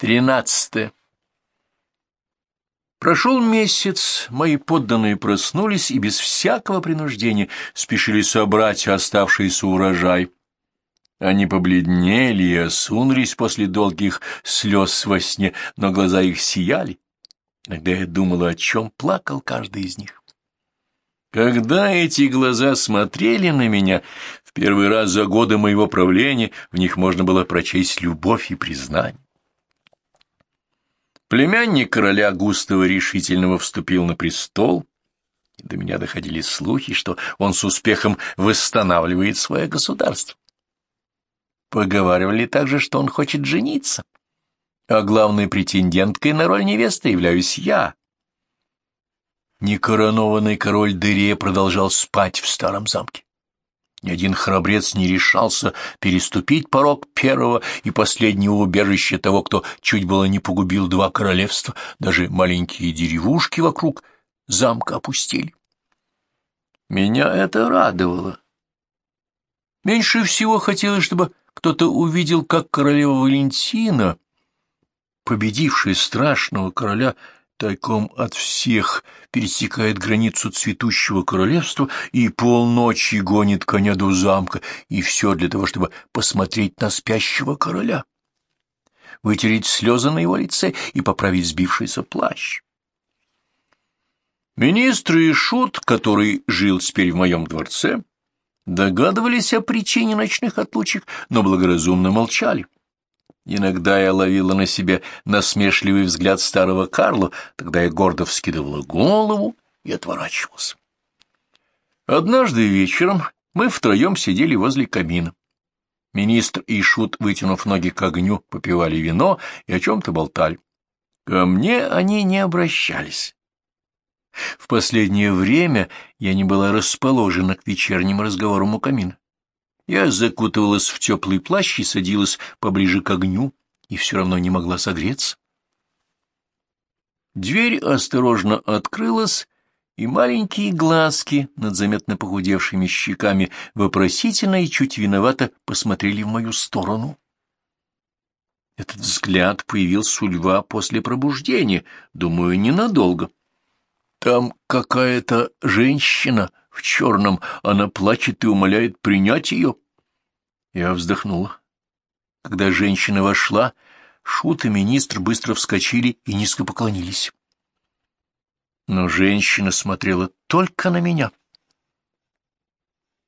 Тринадцатое. Прошел месяц, мои подданные проснулись и без всякого принуждения спешили собрать оставшийся урожай. Они побледнели и осунулись после долгих слез во сне, но глаза их сияли. Иногда я думала, о чем плакал каждый из них. Когда эти глаза смотрели на меня, в первый раз за годы моего правления в них можно было прочесть любовь и признание. Племянник короля Густава решительного вступил на престол, до меня доходили слухи, что он с успехом восстанавливает свое государство. Поговаривали также, что он хочет жениться, а главной претенденткой на роль невесты являюсь я. Некоронованный король Дыре продолжал спать в старом замке. Ни один храбрец не решался переступить порог первого и последнего убежища того, кто чуть было не погубил два королевства, даже маленькие деревушки вокруг замка опустили. Меня это радовало. Меньше всего хотелось, чтобы кто-то увидел, как королева Валентина, победившая страшного короля, тайком от всех пересекает границу цветущего королевства и полночи гонит коня до замка, и все для того, чтобы посмотреть на спящего короля, вытереть слезы на его лице и поправить сбившийся плащ. Министр и Шут, который жил теперь в моем дворце, догадывались о причине ночных отлучек, но благоразумно молчали. Иногда я ловила на себе насмешливый взгляд старого Карла, тогда я гордо вскидывала голову и отворачивался. Однажды вечером мы втроем сидели возле камина. Министр и Шут, вытянув ноги к огню, попивали вино и о чем-то болтали. Ко мне они не обращались. В последнее время я не была расположена к вечерним разговорам у камина. Я закутывалась в теплый плащ и садилась поближе к огню, и все равно не могла согреться. Дверь осторожно открылась, и маленькие глазки над заметно похудевшими щеками вопросительно и чуть виновато посмотрели в мою сторону. Этот взгляд появился у льва после пробуждения, думаю, ненадолго. Там какая-то женщина в черном, она плачет и умоляет принять ее. Я вздохнула. Когда женщина вошла, Шут и министр быстро вскочили и низко поклонились. Но женщина смотрела только на меня.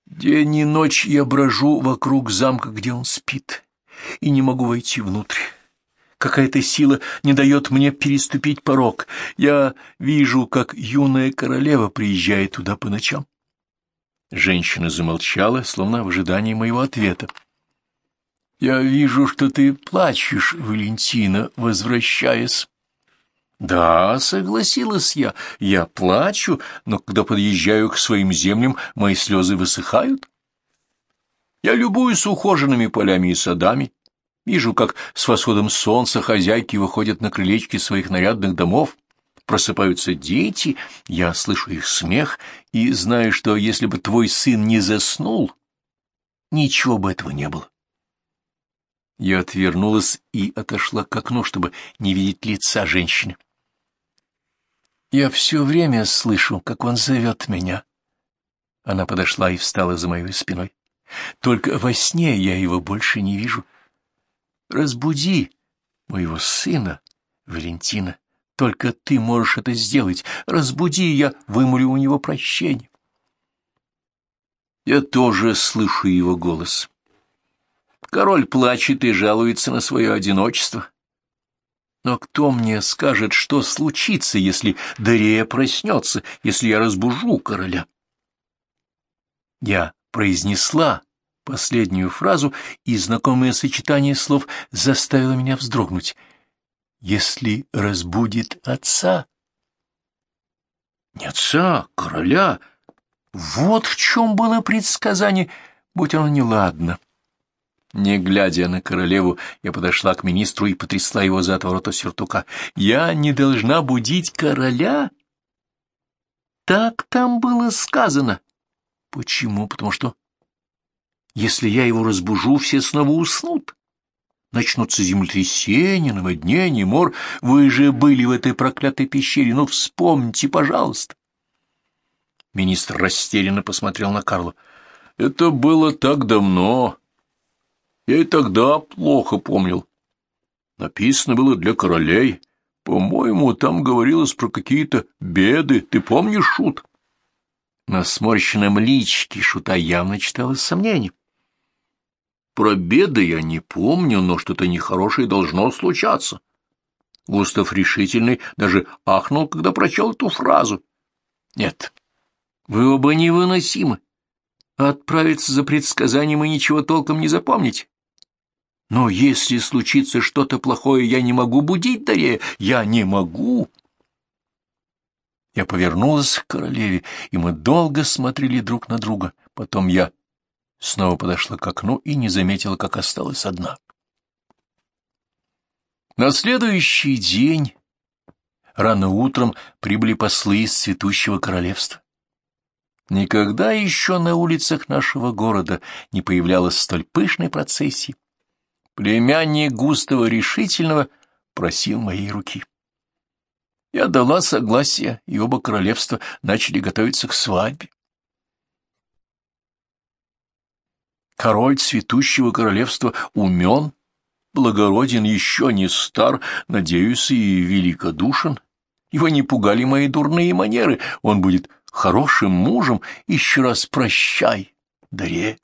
День и ночь я брожу вокруг замка, где он спит, и не могу войти внутрь. Какая-то сила не дает мне переступить порог. Я вижу, как юная королева приезжает туда по ночам. Женщина замолчала, словно в ожидании моего ответа. «Я вижу, что ты плачешь, Валентина, возвращаясь». «Да», — согласилась я, — «я плачу, но когда подъезжаю к своим землям, мои слезы высыхают. Я любуюсь ухоженными полями и садами, вижу, как с восходом солнца хозяйки выходят на крылечки своих нарядных домов, просыпаются дети, я слышу их смех и знаю, что если бы твой сын не заснул, ничего бы этого не было. Я отвернулась и отошла к окну, чтобы не видеть лица женщины. Я все время слышу, как он зовет меня. Она подошла и встала за моей спиной. Только во сне я его больше не вижу. Разбуди моего сына, Валентина. Только ты можешь это сделать. Разбуди, я вымолю у него прощение. Я тоже слышу его голос. Король плачет и жалуется на свое одиночество. Но кто мне скажет, что случится, если Дарея проснется, если я разбужу короля? Я произнесла последнюю фразу, и знакомое сочетание слов заставило меня вздрогнуть — если разбудит отца. Не отца, короля. Вот в чем было предсказание, будь оно неладно. Не глядя на королеву, я подошла к министру и потрясла его за отворота сюртука. «Я не должна будить короля?» «Так там было сказано». «Почему? Потому что, если я его разбужу, все снова уснут. Начнутся землетрясения, наводнения, мор. Вы же были в этой проклятой пещере, ну вспомните, пожалуйста. Министр растерянно посмотрел на Карла. Это было так давно. Я и тогда плохо помнил. Написано было для королей. По-моему, там говорилось про какие-то беды. Ты помнишь, Шут? На сморщенном личке Шута явно читалось сомнение. Про беды я не помню, но что-то нехорошее должно случаться. Густав решительный даже ахнул, когда прочел эту фразу. Нет, вы оба невыносимы. Отправиться за предсказанием и ничего толком не запомнить. Но если случится что-то плохое, я не могу будить Дарея, я не могу. Я повернулась к королеве, и мы долго смотрели друг на друга. Потом я снова подошла к окну и не заметила, как осталась одна. На следующий день рано утром прибыли послы из цветущего королевства. Никогда еще на улицах нашего города не появлялась столь пышной процессии. Племянник Густава Решительного просил моей руки. Я дала согласие, и оба королевства начали готовиться к свадьбе. Король цветущего королевства умен, благороден, еще не стар, надеюсь, и великодушен. Его не пугали мои дурные манеры, он будет хорошим мужем. Еще раз прощай, Дарья.